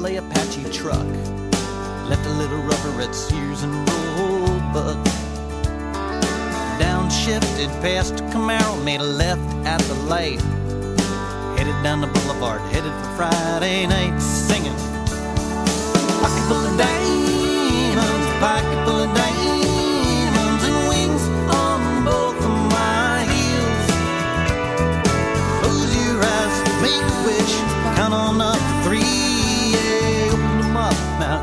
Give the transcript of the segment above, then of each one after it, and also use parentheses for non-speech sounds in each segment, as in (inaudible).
Chevrolet Apache truck. Left a little rubber at Sears and Roebuck. Downshifted past Camaro, made a left at the light. Headed down the boulevard, headed for Friday night, singing. Pocket full of diamonds, pocket full of diamonds,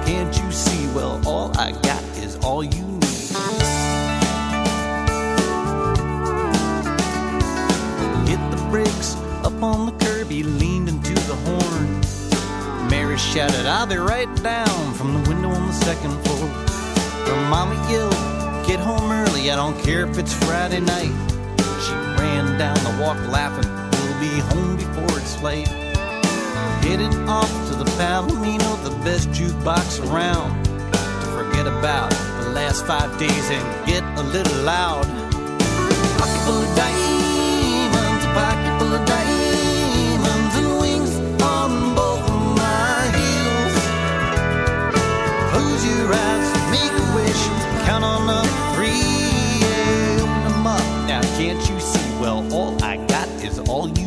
Can't you see? Well, all I got is all you need. Hit the brakes up on the curb, he leaned into the horn. Mary shouted, ah, I'll be right down from the window on the second floor. Her mama yelled, Get home early, I don't care if it's Friday night. She ran down the walk laughing, We'll be home before it's late. Headed off the Palomino, the best jukebox around. To forget about the last five days and get a little loud. Pocket full of diamonds, a pocket full of diamonds, and wings on both my heels. Close your eyes, make a wish, count on to three, yeah, open them up. Now can't you see? Well, all I got is all you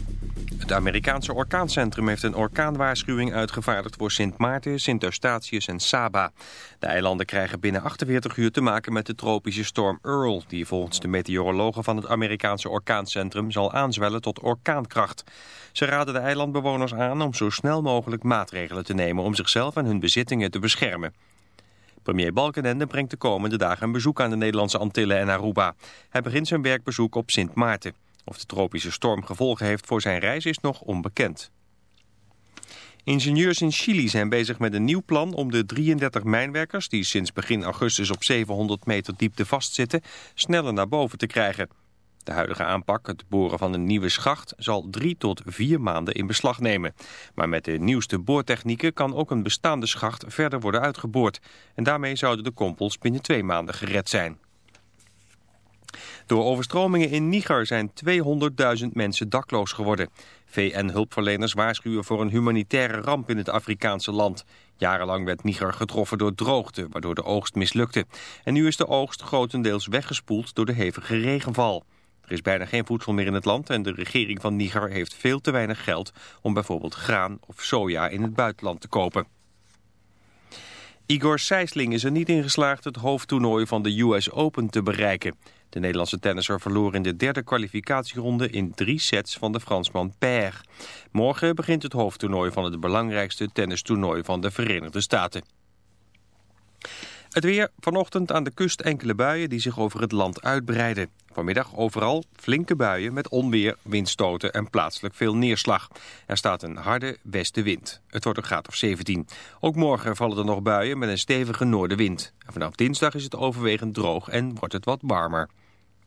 Het Amerikaanse orkaancentrum heeft een orkaanwaarschuwing uitgevaardigd voor Sint Maarten, Sint Eustatius en Saba. De eilanden krijgen binnen 48 uur te maken met de tropische storm Earl, die volgens de meteorologen van het Amerikaanse orkaancentrum zal aanzwellen tot orkaankracht. Ze raden de eilandbewoners aan om zo snel mogelijk maatregelen te nemen om zichzelf en hun bezittingen te beschermen. Premier Balkenende brengt de komende dagen een bezoek aan de Nederlandse Antillen en Aruba. Hij begint zijn werkbezoek op Sint Maarten. Of de tropische storm gevolgen heeft voor zijn reis is nog onbekend. Ingenieurs in Chili zijn bezig met een nieuw plan om de 33 mijnwerkers... die sinds begin augustus op 700 meter diepte vastzitten... sneller naar boven te krijgen. De huidige aanpak, het boren van een nieuwe schacht... zal drie tot vier maanden in beslag nemen. Maar met de nieuwste boortechnieken kan ook een bestaande schacht verder worden uitgeboord. En daarmee zouden de kompels binnen twee maanden gered zijn. Door overstromingen in Niger zijn 200.000 mensen dakloos geworden. VN-hulpverleners waarschuwen voor een humanitaire ramp in het Afrikaanse land. Jarenlang werd Niger getroffen door droogte, waardoor de oogst mislukte. En nu is de oogst grotendeels weggespoeld door de hevige regenval. Er is bijna geen voedsel meer in het land en de regering van Niger heeft veel te weinig geld om bijvoorbeeld graan of soja in het buitenland te kopen. Igor Sijsling is er niet in geslaagd het hoofdtoernooi van de US Open te bereiken. De Nederlandse tennisser verloor in de derde kwalificatieronde in drie sets van de Fransman Paire. Morgen begint het hoofdtoernooi van het belangrijkste tennistoernooi van de Verenigde Staten. Het weer, vanochtend aan de kust enkele buien die zich over het land uitbreiden. Vanmiddag overal flinke buien met onweer, windstoten en plaatselijk veel neerslag. Er staat een harde westenwind. Het wordt een graad of 17. Ook morgen vallen er nog buien met een stevige noordenwind. En vanaf dinsdag is het overwegend droog en wordt het wat warmer.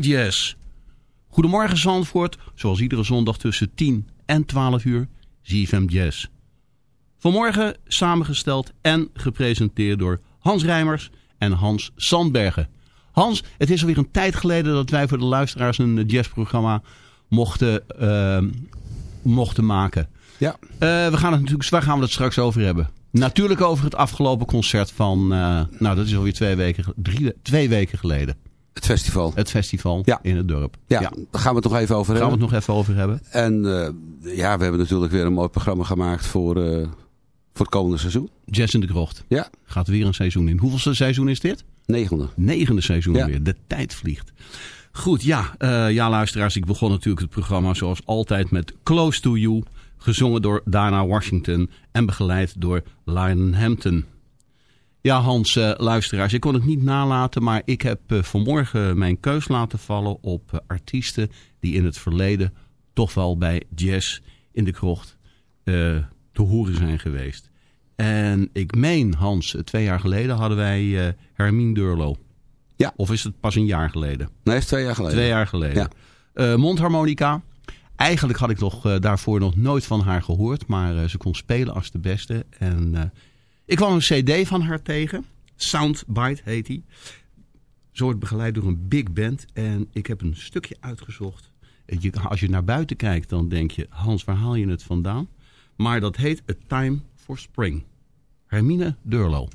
Jazz. Goedemorgen Zandvoort, zoals iedere zondag tussen 10 en 12 uur, ZFM Jazz. Vanmorgen samengesteld en gepresenteerd door Hans Rijmers en Hans Sandbergen. Hans, het is alweer een tijd geleden dat wij voor de luisteraars een jazzprogramma mochten, uh, mochten maken. Ja. Uh, we gaan het natuurlijk, waar gaan we het straks over hebben? Natuurlijk over het afgelopen concert van, uh, nou dat is alweer twee weken, drie, twee weken geleden. Het festival. Het festival ja. in het dorp. Ja, ja, daar gaan we het nog even over gaan hebben. Gaan we het nog even over hebben. En uh, ja, we hebben natuurlijk weer een mooi programma gemaakt voor, uh, voor het komende seizoen. Jazz in de Krocht. Ja. Gaat weer een seizoen in. Hoeveelste seizoen is dit? Negende. Negende seizoen ja. weer. De tijd vliegt. Goed, ja. Uh, ja, luisteraars. Ik begon natuurlijk het programma zoals altijd met Close to You. Gezongen door Dana Washington en begeleid door Lionel Hampton. Ja, Hans, uh, luisteraars, ik kon het niet nalaten, maar ik heb uh, vanmorgen mijn keus laten vallen op uh, artiesten die in het verleden toch wel bij jazz in de krocht te horen zijn geweest. En ik meen, Hans, twee jaar geleden hadden wij Hermine Durlo. Ja. Of is het pas een jaar geleden? Nee, is twee jaar geleden. Twee jaar geleden. Ja. mondharmonica. Eigenlijk had ik nog, daarvoor nog nooit van haar gehoord, maar ze kon spelen als de beste. En ik kwam een cd van haar tegen. Soundbite heet die. Zo wordt begeleid door een big band. En ik heb een stukje uitgezocht. Als je naar buiten kijkt, dan denk je... Hans, waar haal je het vandaan? Maar dat heet A Time for Spring. Hermine Durlo.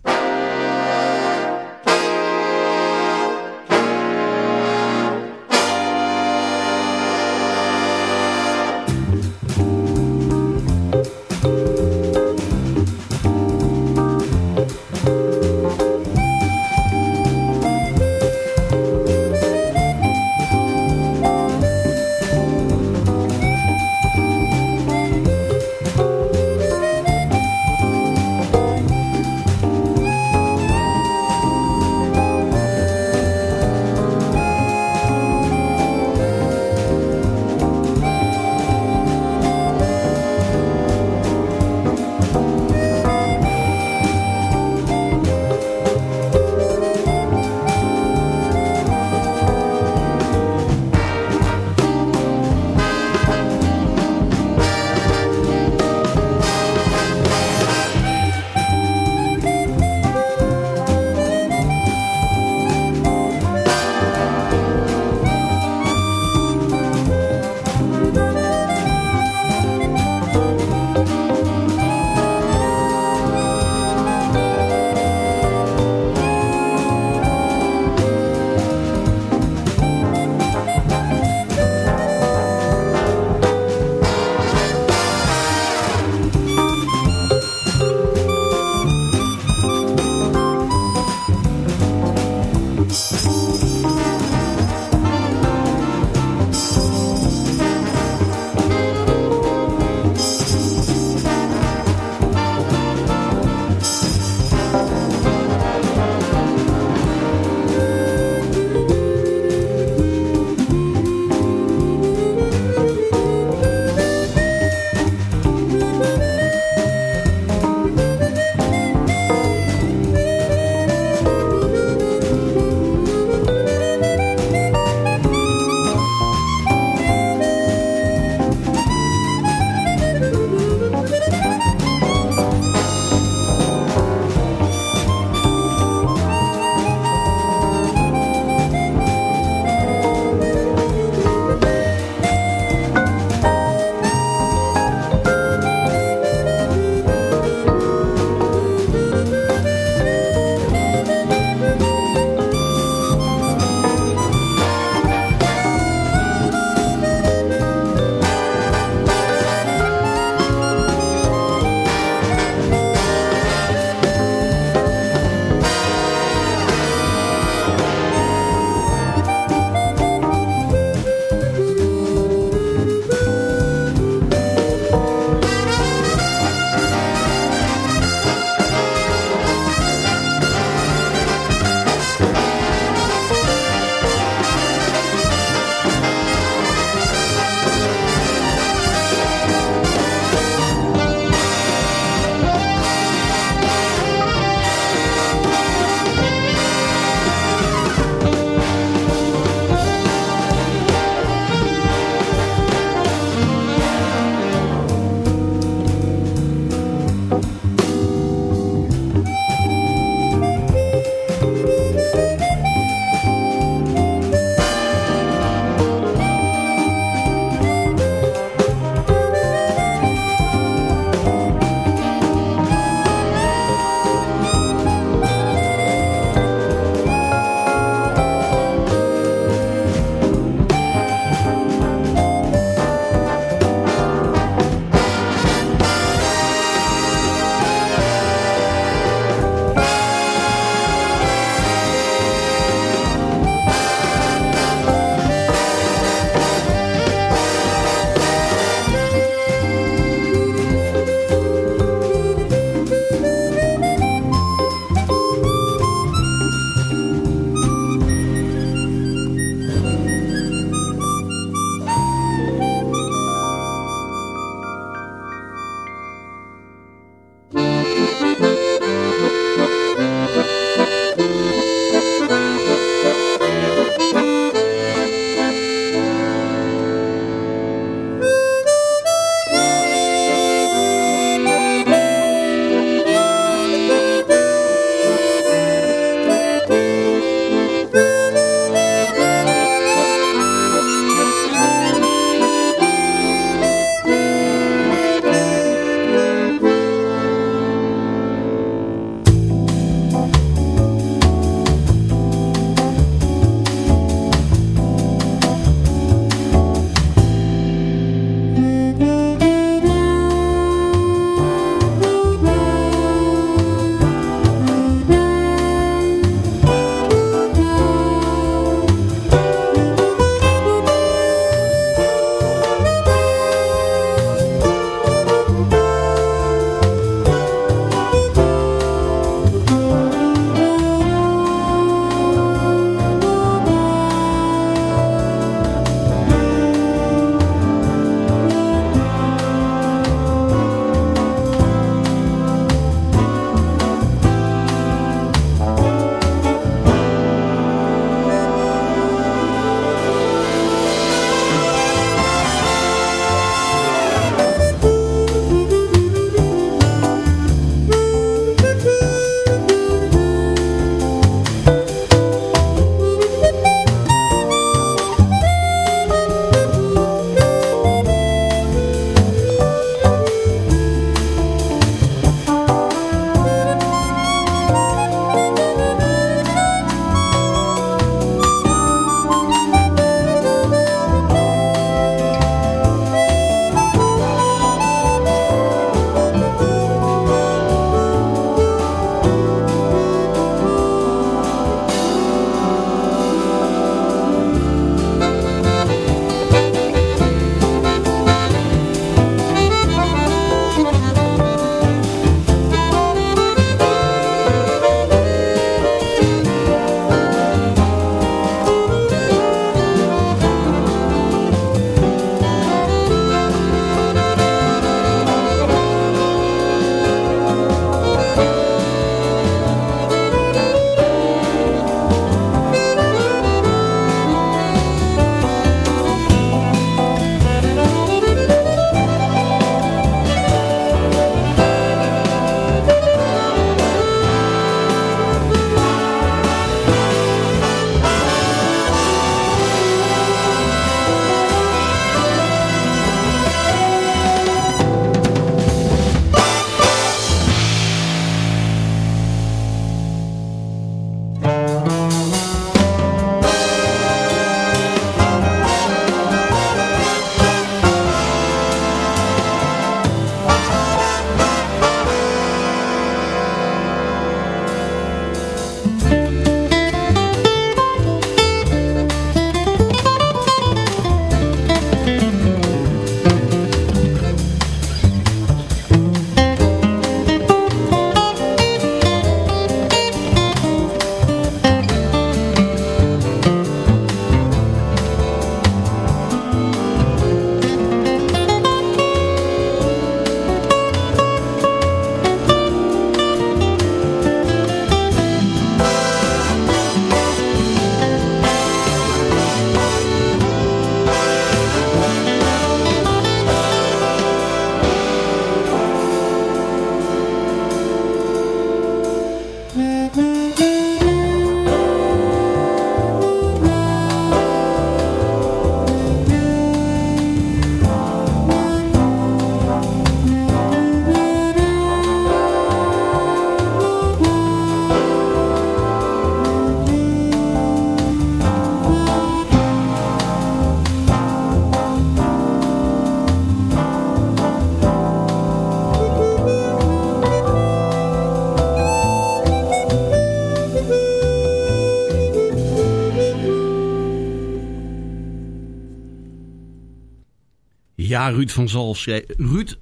Ruud van, Zal schreef,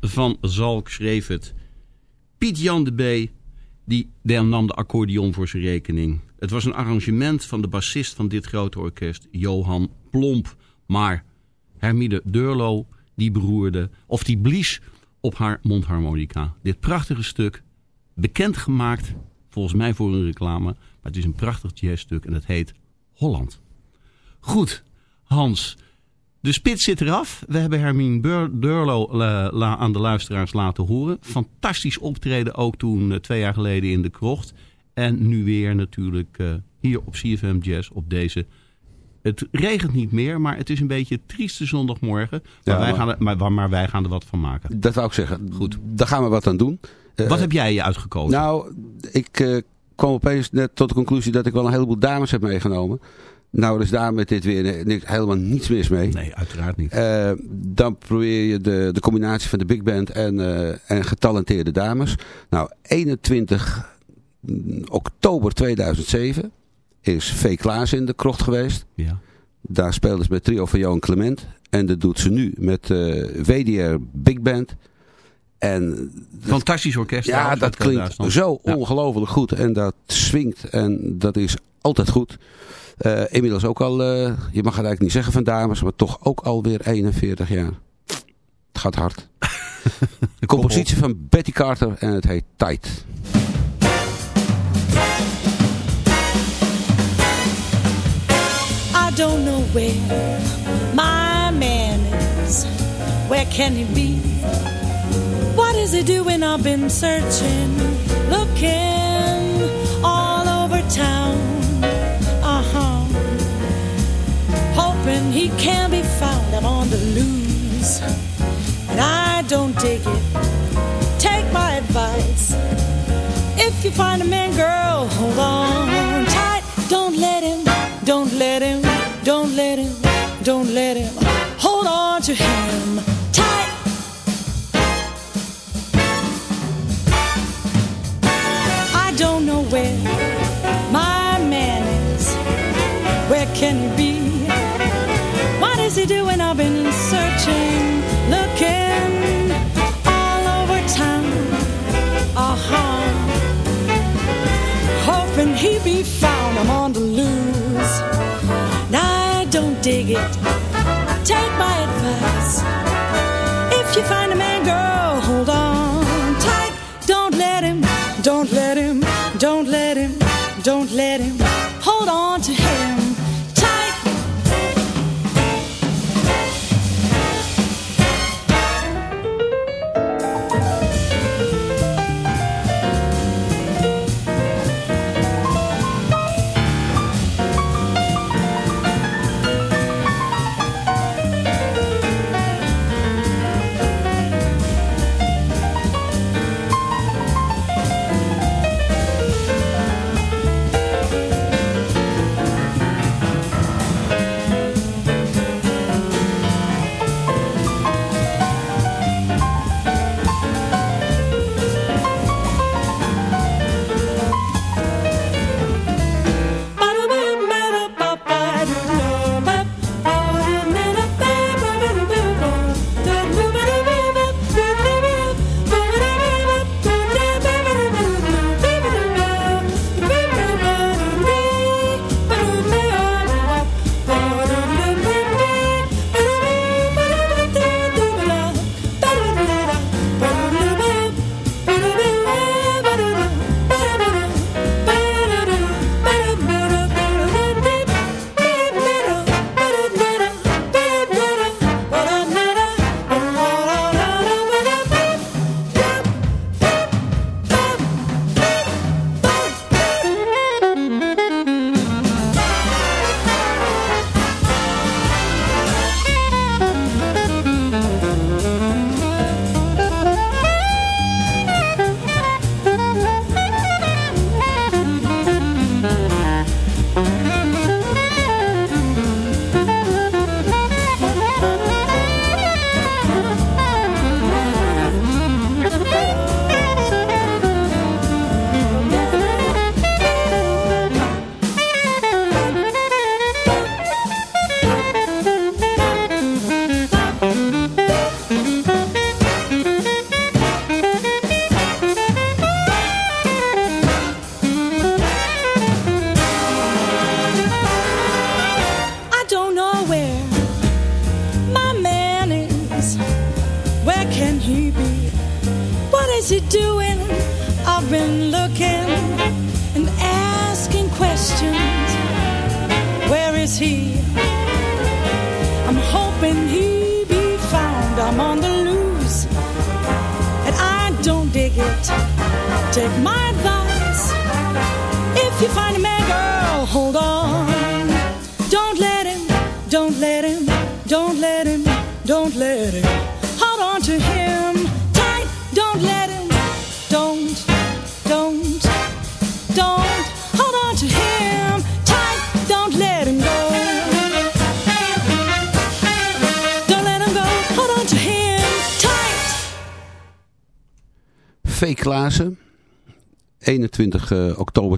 van Zalk schreef het. Piet Jan de B. Die nam de accordeon voor zijn rekening. Het was een arrangement van de bassist van dit grote orkest, Johan Plomp. Maar Hermide Durlo, die beroerde, of die blies op haar mondharmonica. Dit prachtige stuk, bekendgemaakt, volgens mij voor een reclame. Maar het is een prachtig jazzstuk en het heet Holland. Goed, Hans. De spits zit eraf. We hebben Hermine Bur- Durlo eh, la- aan de luisteraars laten horen. Fantastisch optreden ook toen eh, twee jaar geleden in de krocht. En nu weer natuurlijk eh, hier op CFM Jazz op deze... Het regent niet meer, maar het is een beetje een trieste zondagmorgen. Maar, Ja, wij, maar- gaan er, maar, maar wij gaan er wat van maken. Dat wou ik zeggen. Goed. Daar gaan we wat aan doen. Wat heb jij je uitgekozen? Nou, ik eh, kwam opeens net tot de conclusie dat ik wel een heleboel dames heb meegenomen. Nou, is daar met dit weer eh, niks, helemaal niets mis mee. nee, uiteraard niet. Eh, dan probeer je de, de combinatie van de big band en, eh, en getalenteerde dames. Nou, 21 oktober 2007 is V. Klaas in de krocht geweest. Ja. Daar speelde ze met trio van Johan Clement. En dat doet ze nu met eh WDR Big Band. En Fantastisch orkest. ja, dat klinkt zo Ja. ongelooflijk goed. En dat swingt en dat is altijd goed. Eh, inmiddels ook al, eh, je mag het eigenlijk niet zeggen van dames, maar toch ook alweer 41 jaar. Het gaat hard. (laughs) De compositie van Betty Carter en het heet Tight. I don't know where my man is. Where can he be? What is he doing? I've been searching, looking all over town. Hoping he can be found. I'm on the loose. And I don't dig it. Take my advice. If you find a man, girl, hold on tight. Don't let him, don't let him, don't let him, don't let him. Hold on to him tight. I don't know where my man is. Where can he be? I've been searching, looking all over town. Uh huh hoping he be found. I'm on the loose. I don't dig it. Take my advice. If you find a man, girl, hold on tight. Don't let him, don't let him, don't let him, don't let him.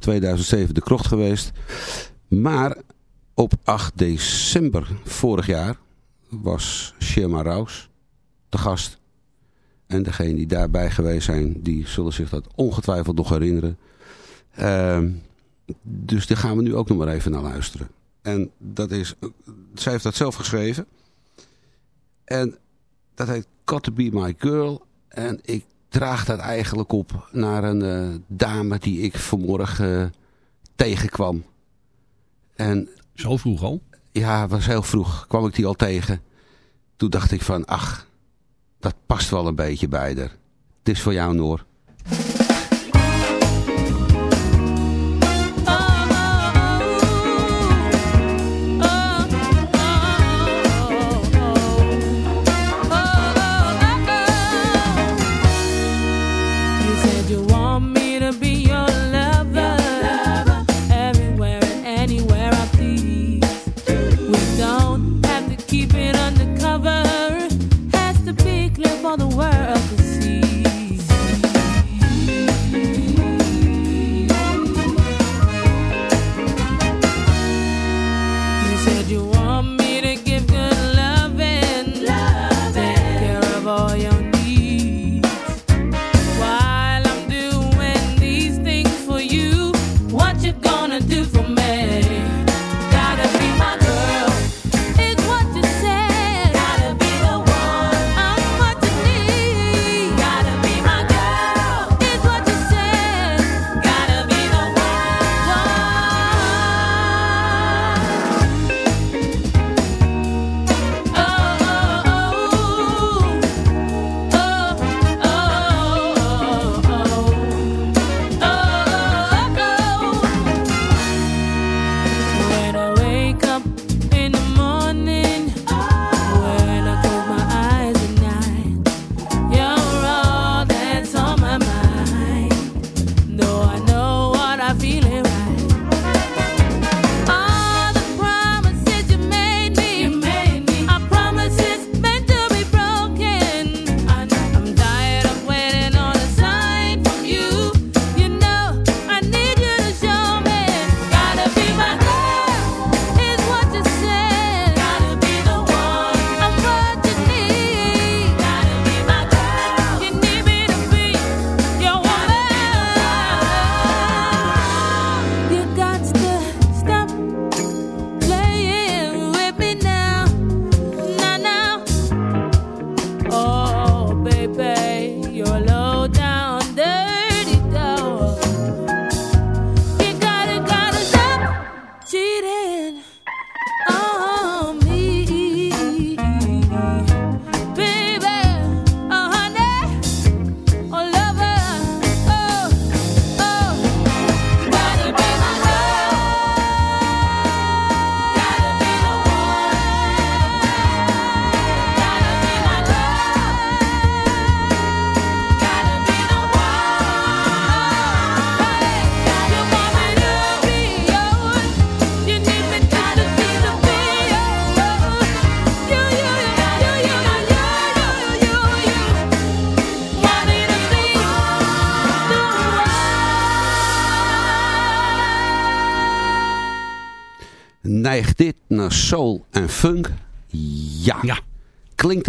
2007 de krocht geweest. Maar op 8 december vorig jaar was Sherma Raus de gast. En degene die daarbij geweest zijn, die zullen zich dat ongetwijfeld nog herinneren. Ehm, dus daar gaan we nu ook nog maar even naar luisteren. En dat is, zij heeft dat zelf geschreven. En dat heet Got To Be My Girl. En ik draagt dat eigenlijk op naar een eh, dame die ik vanmorgen eh, tegenkwam. En, Zo vroeg al? Ja, was heel vroeg. Kwam ik die al tegen. Toen dacht ik van, ach, dat past wel een beetje bij haar. Het is voor jou, Noor.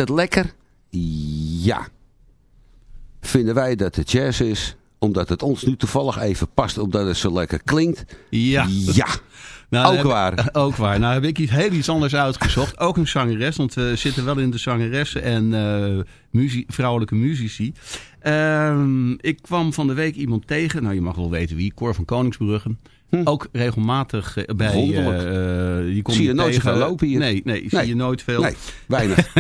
lekker? Ja. Vinden wij dat het jazz is? Omdat het ons nu toevallig even past, omdat het zo lekker klinkt? Ja. Ja. (laughs) Nou, ook waar. Eh, ook waar. Nou heb ik iets, heel iets anders uitgezocht. (laughs) Ook een zangeres, want eh, we zitten wel in de zangeressen en uh, muzie vrouwelijke muzici. Ehm, ik kwam van de week iemand tegen, nou je mag wel weten wie, Cor van Koningsbrugge. Ook regelmatig eh, bij... Hm. Eh, je komt Zie je nooit tegen. zoveel lopen hier? Nee, nee, zie je nooit veel. Nee, weinig.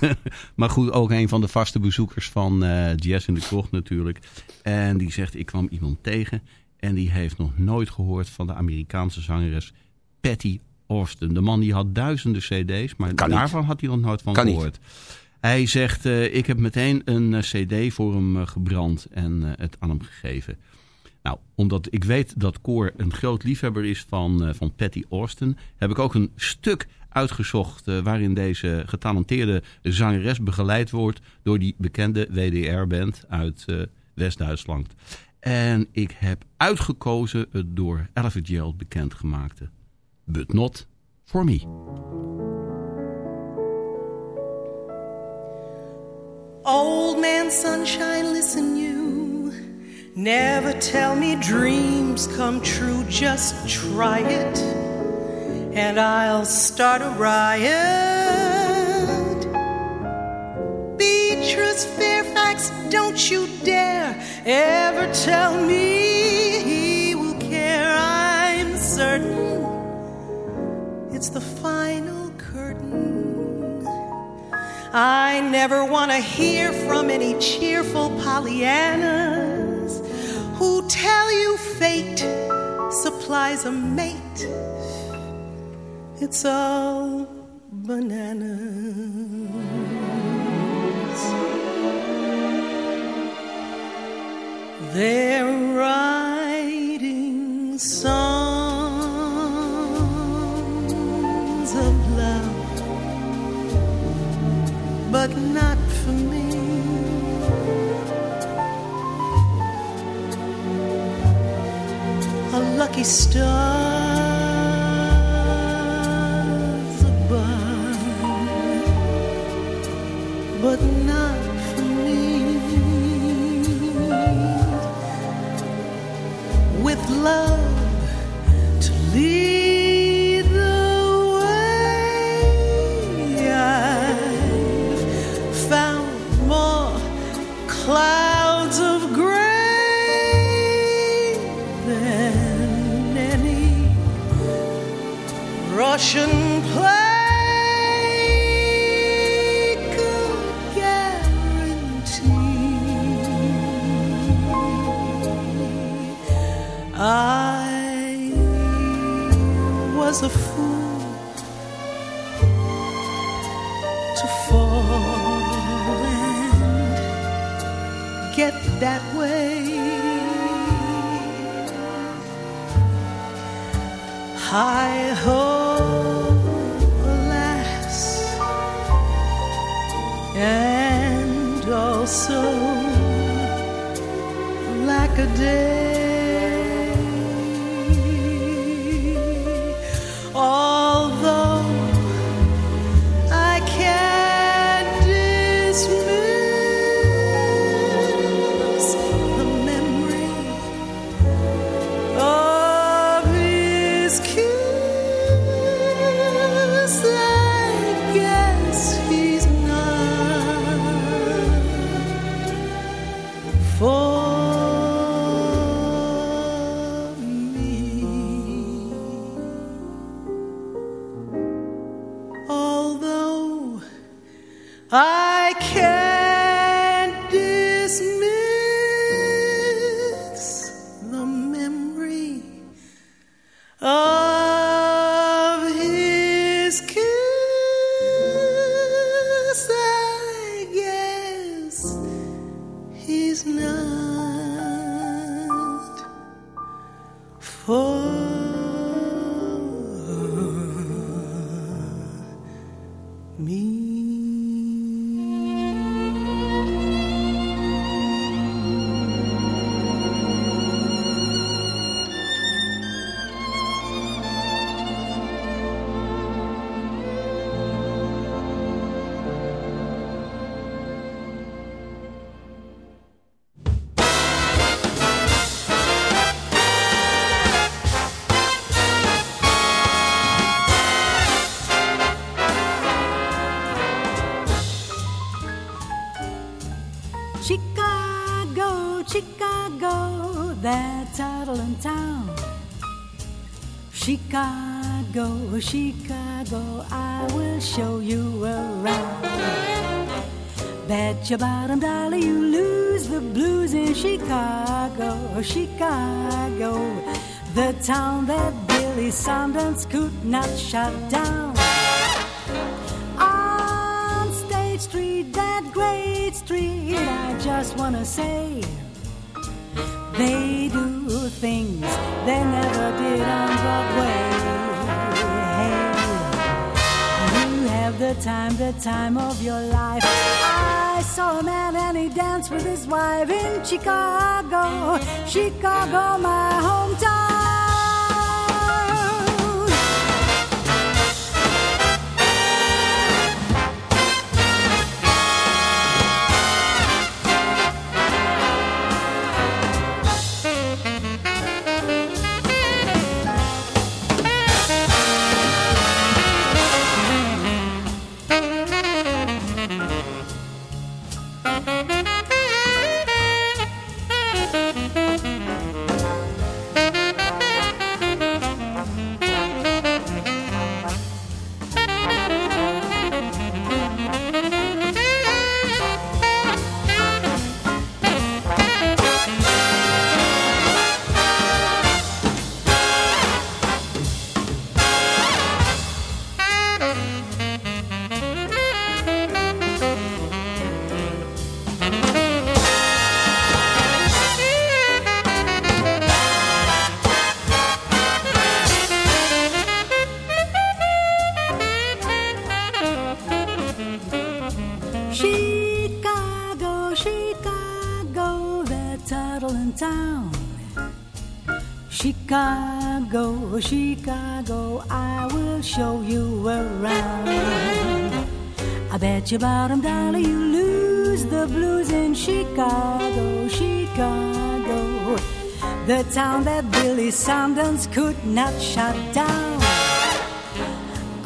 (laughs) maar goed, ook een van de vaste bezoekers van eh Jazz in de Krocht natuurlijk. En die zegt, ik kwam iemand tegen en die heeft nog nooit gehoord van de Amerikaanse zangeres Patty Austin. De man die had duizenden cd's, maar Kan niet. daarvan had hij nog nooit van Kan niet. gehoord. Hij zegt, ik heb meteen een cd voor hem gebrand en het aan hem gegeven. Nou, omdat ik weet dat Cor een groot liefhebber is van, eh, van Patty Austin... heb ik ook een stuk uitgezocht eh, waarin deze getalenteerde zangeres begeleid wordt... door die bekende WDR-band uit eh, West-Duitsland. En ik heb uitgekozen het door Ella Fitzgerald bekendgemaakte But Not For Me. Old man sunshine, listen you. Never tell me dreams come true, just try it. And I'll start a riot. Beatrice Fairfax, don't you dare ever tell me he will care. I'm certain it's the final curtain. I never want to hear from any cheerful Pollyannas who tell you fate supplies a mate. It's all bananas. They're writing songs of love but not for me. lucky star. I Chicago, I will show you around. Bet your bottom dollar you lose the blues in Chicago, Chicago, the town that Billy Sundance could not shut down. On State Street, that great street, I just wanna say. Time of your life. I saw a man and he danced with his wife in Chicago, Chicago, my hometown. Your bottom dollar you lose the blues in Chicago, Chicago, the town that Billy Sundance could not shut down.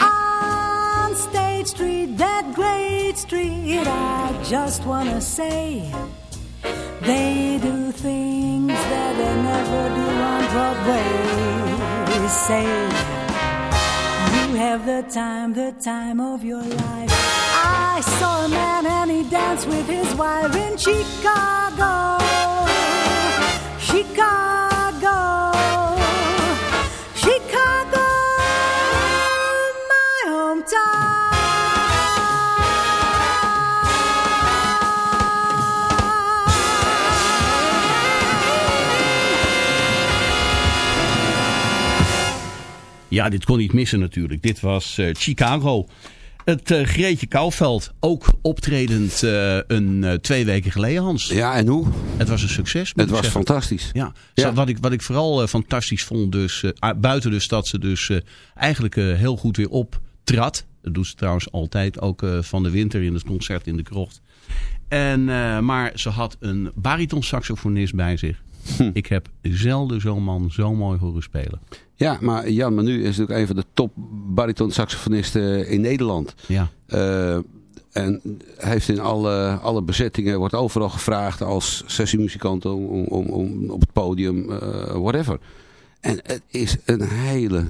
On State Street, that great street, I just wanna say they do things that they never do on Broadway. Say have the time, the time of your life. I saw a man and he danced with his wife in Chicago, Chicago, Ja, dit kon niet missen natuurlijk. Dit was eh, Chicago. Het eh, Greetje Kouwveld, ook optredend eh, een twee weken geleden, Hans. Ja, en hoe? Het was een succes. Het was zeggen. fantastisch. Ja, Wat, ik, wat ik vooral fantastisch vond, dus, buiten dus dat ze dus eigenlijk heel goed weer optrad. Dat doet ze trouwens altijd, ook van de winter in het concert in de krocht. En, maar ze had een baritonsaxofonist bij zich. Hm. Ik heb zelden zo'n man zo mooi horen spelen. Ja, maar Jan Manu is natuurlijk een van de top bariton saxofonisten in Nederland. Ja. Eh, en heeft in alle, alle bezettingen, wordt overal gevraagd als sessiemuzikant om, om, om, om op het podium, eh, whatever. En het is een hele,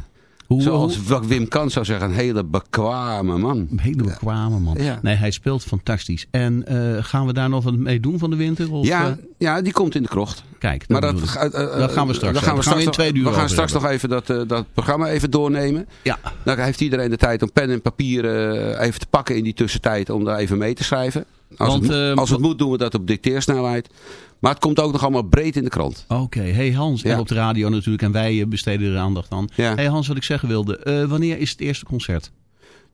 Hoe- zoals wat Wim Kant zou zeggen, een hele bekwame man. Een hele bekwame man. Ja. Nee, hij speelt fantastisch. En eh, gaan we daar nog wat mee doen van de winter? Of, Ja, eh, ja, die komt in de krocht. kijk, Maar dat dat, eh, dat gaan we straks dan gaan we we in straks twee nog- uur We gaan straks nog even dat, eh, dat programma even doornemen. Ja, Dan heeft iedereen de tijd om pen en papier eh, even te pakken in die tussentijd om daar even mee te schrijven. Als, Want, het, moet- als het moet doen we dat op dicteersnelheid. Maar het komt ook nog allemaal breed in de krant. oké. Hey Hans, en op de radio natuurlijk. En wij eh, besteden er aandacht aan. Ja. Hey Hans, wat ik zeggen wilde. eh, wanneer is het eerste concert?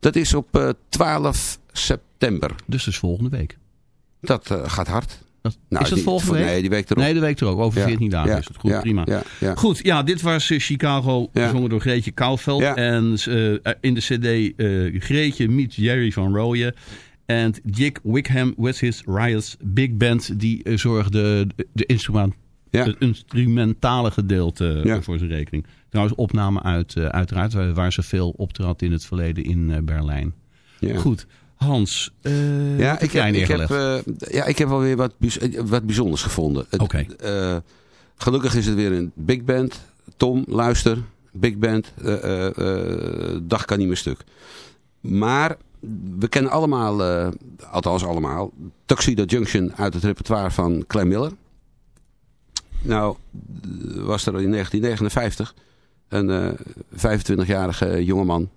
Dat is op eh, 12 september. Dus dus volgende week. Dat gaat hard. Dat, Nou, is dat die- volgende week? Nee, die week erop. Nee, de week erop. Over Ja. 14 dagen Ja. is het goed. Ja. Prima. Goed, ja, dit was Chicago, gezongen door Greetje Kouwveld. En in de cd eh, Greetje meets Jerry van Rooyen. En Dick Wickham with his Riots Big Band. Die eh, zorgde de, instrument, Ja. het instrumentale gedeelte eh, Ja. voor zijn rekening. Trouwens, opname uit, eh, uiteraard, waar, ze veel optrad in het verleden in Berlijn. Ja. Goed, Hans, eh Ja, ik heb, ik heb, ja, ik heb wel weer wat, wat bijzonders gevonden. Het, Oké. Gelukkig is het weer een big band. Tom, luister. Big band. dag kan niet meer stuk. Maar we kennen allemaal, eh, althans allemaal, Tuxedo Junction uit het repertoire van Clem Miller. Nou, was er in 1959 een eh, 25-jarige jongeman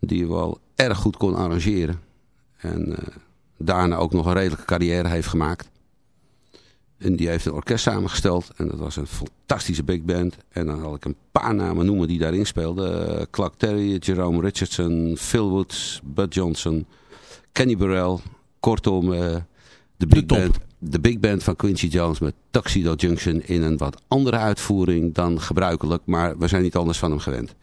die wel erg goed kon arrangeren. En eh, daarna ook nog een redelijke carrière heeft gemaakt. En die heeft een orkest samengesteld. En dat was een fantastische big band. En dan had ik een paar namen noemen die daarin speelden. Eh, Clark Terry, Jerome Richardson, Phil Woods, Bud Johnson, Kenny Burrell. Kortom, eh, de, big band, de big band van Quincy Jones met Tuxedo Junction in een wat andere uitvoering dan gebruikelijk. Maar we zijn niet anders van hem gewend.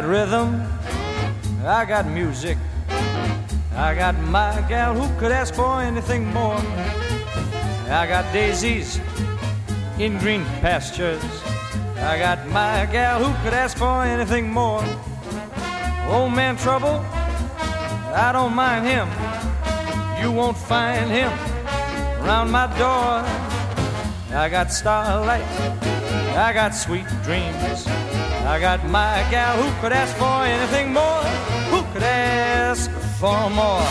Got rhythm, I got music, I got my gal who could ask for anything more. I got daisies in green pastures, I got my gal who could ask for anything more. Old man trouble, I don't mind him, you won't find him around my door. I got starlight, I got sweet dreams. I got my gal who could ask for anything more. Who could ask for more?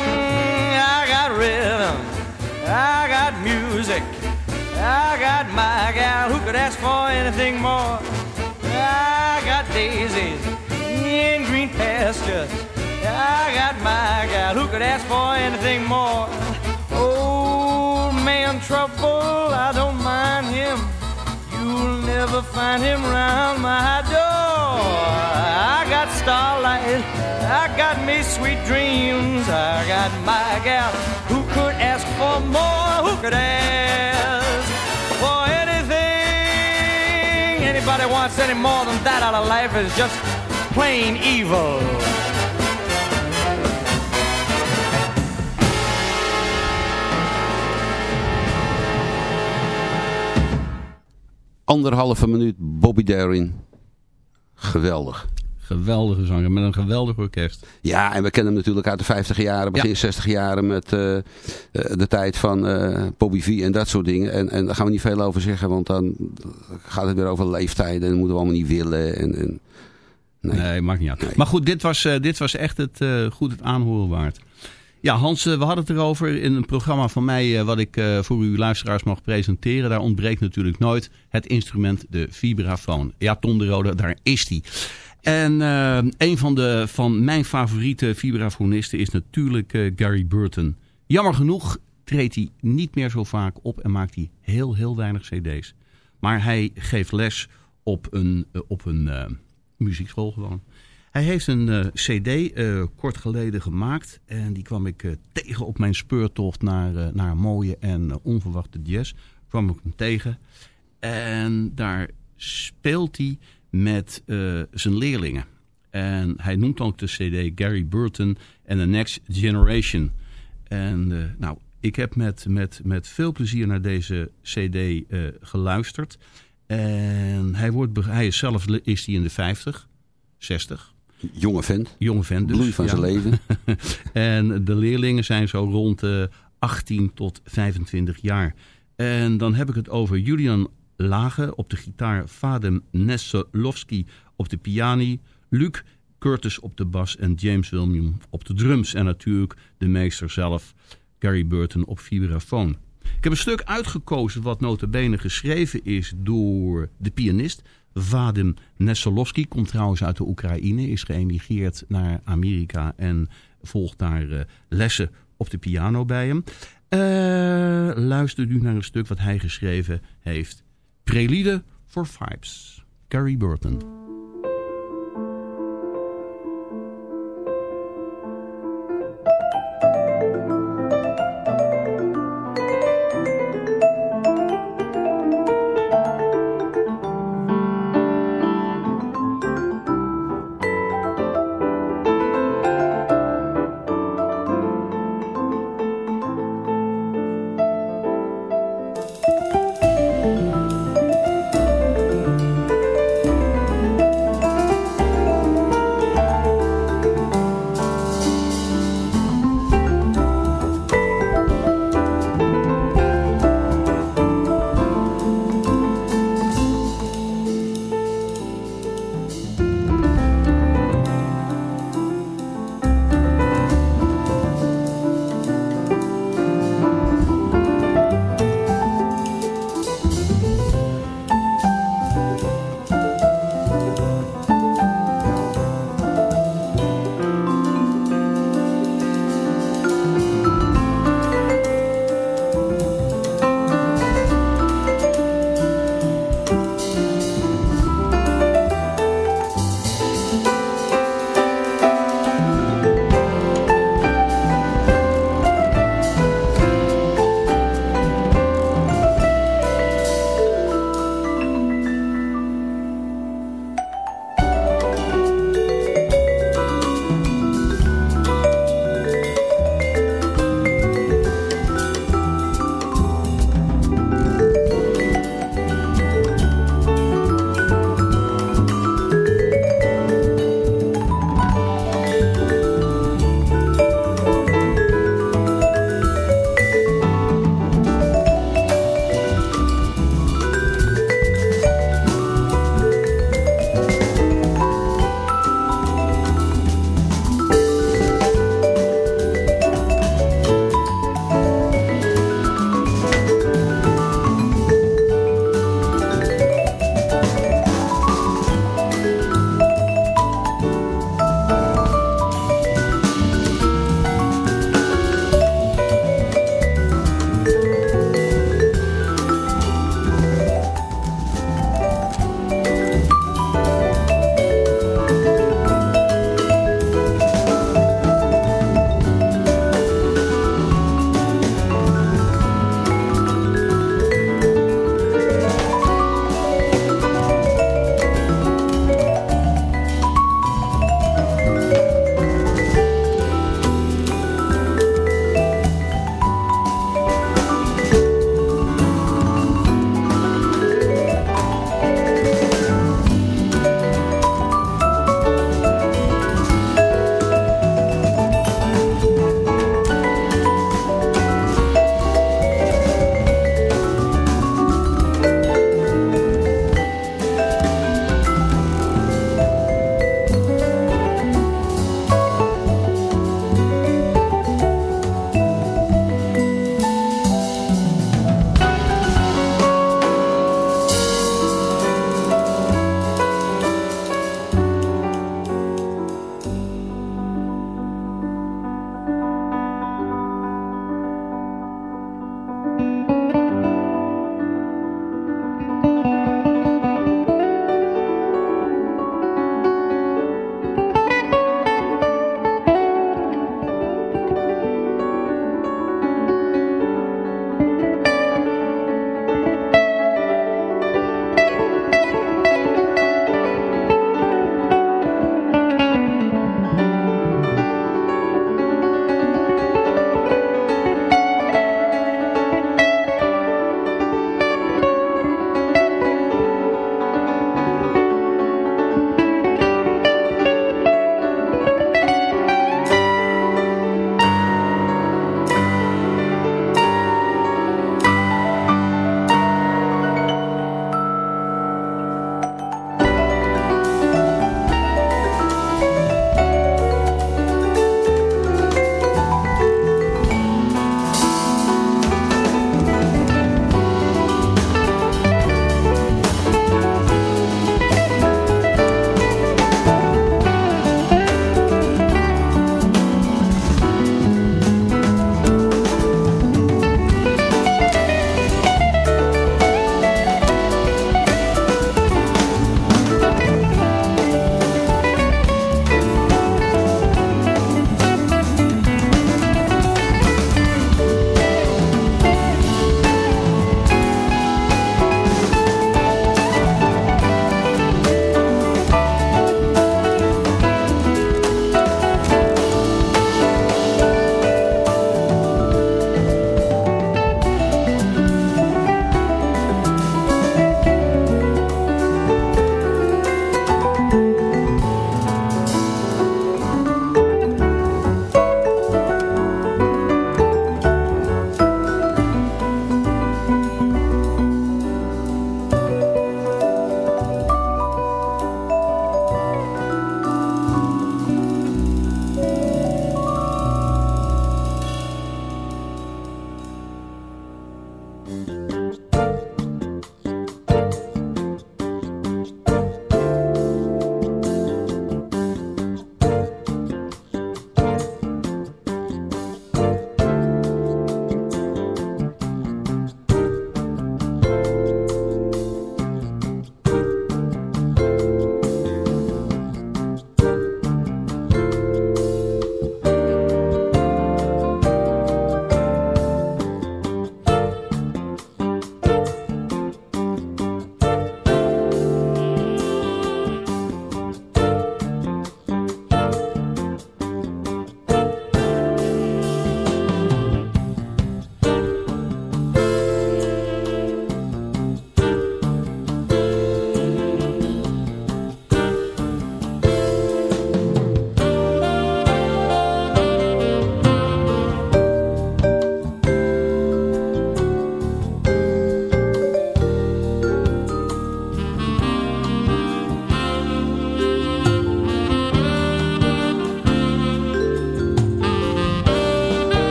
Mm, I got rhythm, I got music, I got my gal could ask for anything more. I got daisies in green pastures. I got my gal who could ask for anything more. Old man trouble, I don't mind him. You'll never find him round my door. I got starlight, I got me sweet dreams. I got my gal. Who could ask for more? Who could ask Anybody wants any more than that out of life is just plain evil. Anderhalve minuut Bobby Darin. Geweldig. Geweldige zanger met een geweldig orkest. Ja, en we kennen hem natuurlijk uit de 50 jaren, begin 60 jaren met eh, eh, de tijd van eh, Bobby V en dat soort dingen. En, en daar gaan we niet veel over zeggen, want dan gaat het weer over leeftijden en dat moeten we allemaal niet willen. En, en, Nee, maakt niet uit. Maar goed, dit was, dit was echt het, goed het aanhoren waard. Ja, Hans, we hadden het erover in een programma van mij... wat ik voor uw luisteraars mag presenteren. Daar ontbreekt natuurlijk nooit het instrument, de vibrafoon. Ja, Tom de Rode, daar is die. En eh, een van, de, van mijn favoriete vibrafonisten is natuurlijk eh, Gary Burton. Jammer genoeg treedt hij niet meer zo vaak op en maakt hij heel, heel weinig cd's. Maar hij geeft les op een, eh, op een muziekschool gewoon. Hij heeft een cd kort geleden gemaakt. En die kwam ik tegen op mijn speurtocht naar, naar mooie en onverwachte jazz. Kwam ik hem tegen. En daar speelt hij met eh, zijn leerlingen. En hij noemt ook de cd Gary Burton and the Next Generation. En eh, nou, ik heb met, met, met veel plezier naar deze cd eh, geluisterd. En hij, wordt, hij is zelf is hij in de 50, 60. Jonge vent. Jonge vent dus. Bloei van zijn leven. (laughs) en de leerlingen zijn zo rond de 18 tot 25 jaar. En dan heb ik het over Julian Lage op de gitaar, Vadim Nessolowski op de piano, Luc Curtis op de bas en James William op de drums. En natuurlijk de meester zelf, Gary Burton op vibrafoon. Ik heb een stuk uitgekozen wat notabene geschreven is door de pianist Vadim Nessolowski. Komt trouwens uit de Oekraïne, is geëmigreerd naar Amerika en volgt daar eh, lessen op de piano bij hem. Eh luister nu naar een stuk wat hij geschreven heeft. Prelude for Vibes. Gary Burton.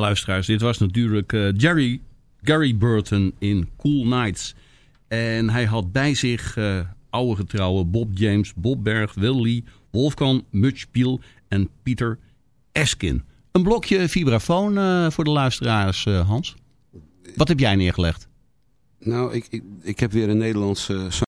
Luisteraars, dit was natuurlijk eh, Jerry, Gary Burton in Cool Nights. En hij had bij zich eh, oude getrouwen Bob James, Bob Berg, Will Lee, Wolfgang Mutschpiel en Pieter Eskin. Een blokje vibrafoon eh, voor de luisteraars, Hans. Wat heb jij neergelegd? Nou, ik, ik, ik heb weer een Nederlandse